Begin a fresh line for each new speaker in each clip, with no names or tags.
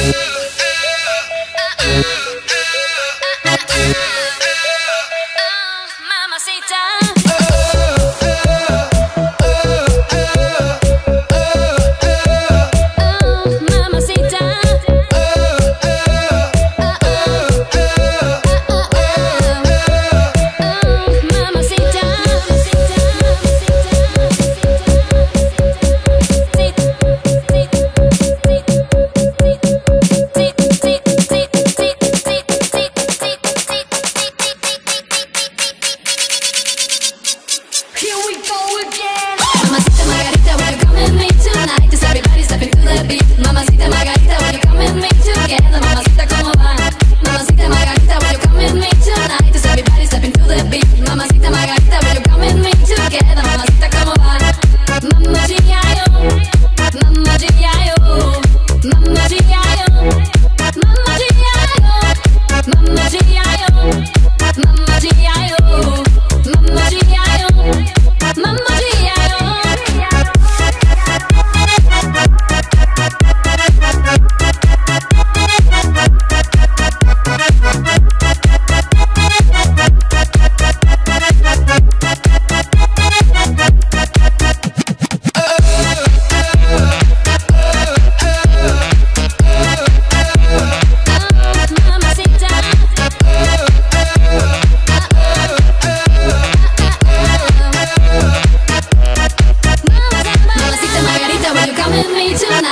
Thank you.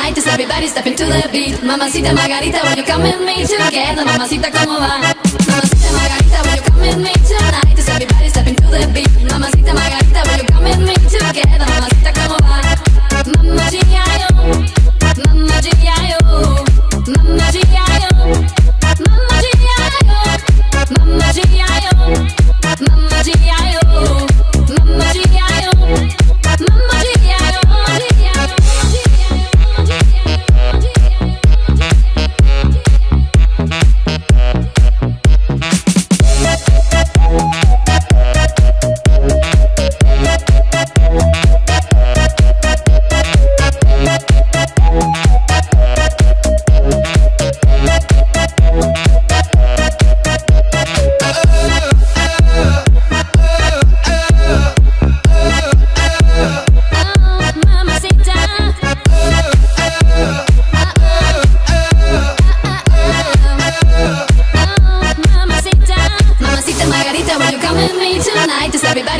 night is everybody stepping to the beat. Mamacita Margarita, will you come with me together? Mamacita, ¿cómo va? Mamacita Margarita, will you come with me tonight? Is everybody stepping to the beat? Mamacita Margarita, will you come with me together? Mamacita, ¿cómo va? Mamma Gia, yo. Mamma Gia, yo. Mamma Gia, yo. Mamma Gia, yo. Mamma Gia, yo. Mamma Gia, yo.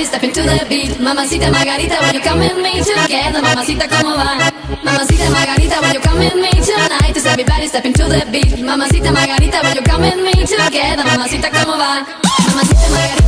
stepping to the beat. Mamacita Margarita, when you come with me together. Mamacita, ¿cómo va? Mamacita Margarita, when you come with me tonight. It's everybody stepping to the beat. Mamacita Margarita, when you come with me together. Mamacita, ¿cómo va? Mamacita Margarita.